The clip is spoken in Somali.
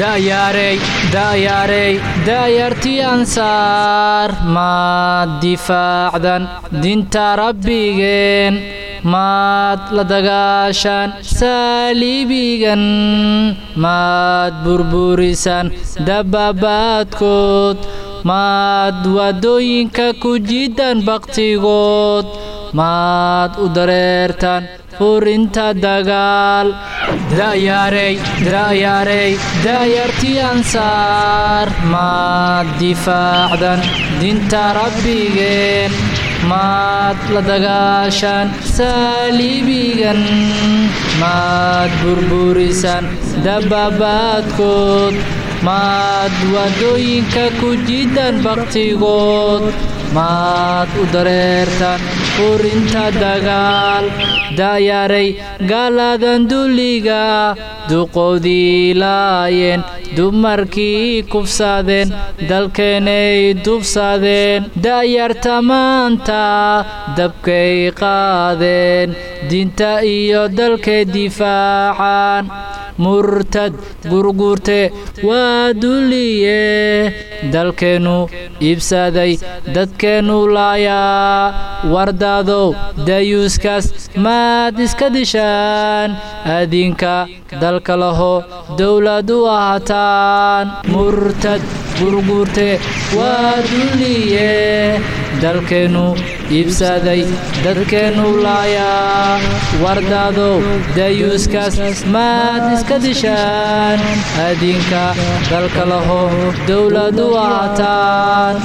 da'yaarey da'yaarey da'yartii ansaar maad difaacdan dinta rabbigeen maad la dagaashaan maad burburisan dabaabaadkood maad waddooyinka ku jiidan bakhtigood maad u dareertaan furinta dagaal da'yaarey da'yaarey da'yartii ansaar maad difaacdan dinta rabbigeen maad la dagaashaan saaliibigan maad burburisan dabaabaadkood maad waddooyinka ku jiidan bakhtigood maad u dareertaan furinta dagaal da'yaarey gaaladan dulliga duqoodii laayeen dumarkii kufsadeen dalkeenay dubsadeen da'yarta maanta dabkay qaadeen dinta iyo dalkay difaacaan murtad gurgurte waa dulliye dalkeennu iibsaday dadkeennu laayaa wardaadow dayuuskaas maad iska dishaan. Adinka dalka laho dowlad ahataan murtad gurgurte waa dulliye dalkeennu iibsaday dadkeennu laayaa wardaadow dayuuskaas maad iska dishaan adinka dalka laho dowlad u ahataan